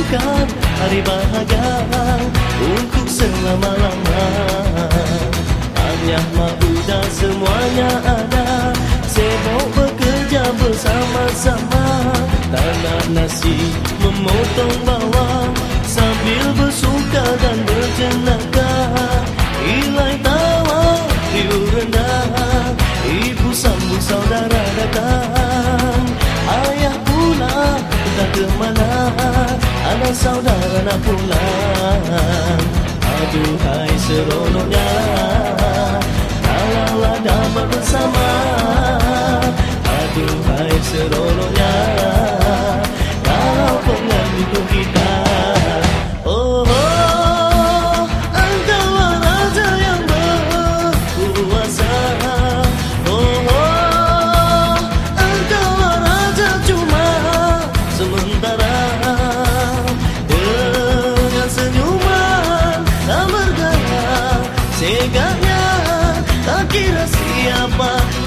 rindukan hari bahagia untuk selama-lama. Hanya mahu dah semuanya ada. Sibuk bekerja bersama-sama. Tanah nasi memotong bawang Sambil bersuka dan berjenaka saudara nak pulang Aduhai seronoknya. Kalaulah dapat bersama. Aduhai seronoknya. Kalau pengantin kita. Oh, oh engkaulah raja yang berkuasa. Oh, oh engkaulah raja cuma sementara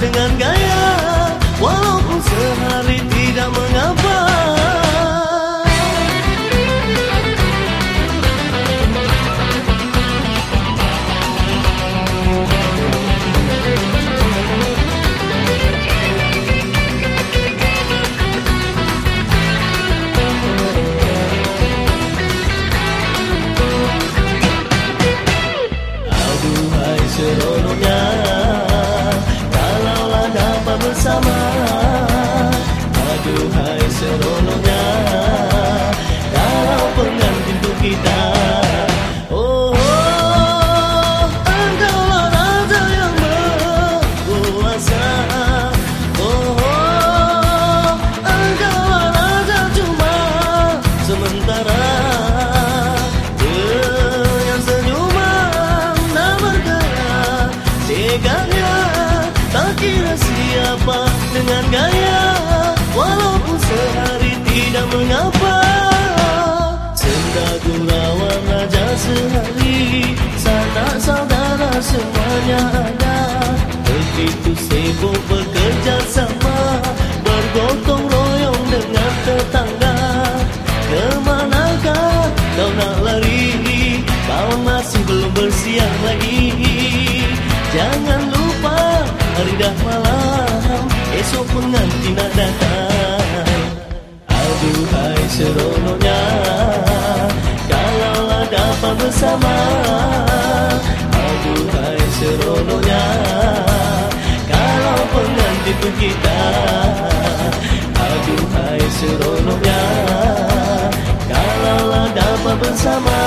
siapa dengan gaya siapa dengan gaya? Walaupun sehari tidak mengapa. Senda gurauan raja sehari Sanak saudara semuanya ada. Begitu sibuk bekerja sama Bergotong royong dengan tetangga. Ke manakah kau nak lari? Kau masih belum bersiap lagi. Jangan lupa hari dah malam Esok pengantin nak datang Aduhai seronoknya. Kalaulah dapat bersama. Aduhai seronoknya. Kalau pengantin tu kita. Aduhai seronoknya. Kalaulah dapat bersama